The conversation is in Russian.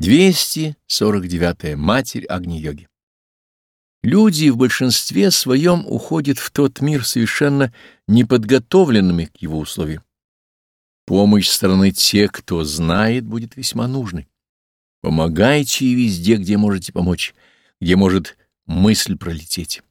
249. Матерь Агни-йоги. Люди в большинстве своем уходят в тот мир совершенно неподготовленными к его условиям. Помощь стороны тех, кто знает, будет весьма нужной. Помогайте везде, где можете помочь, где может мысль пролететь.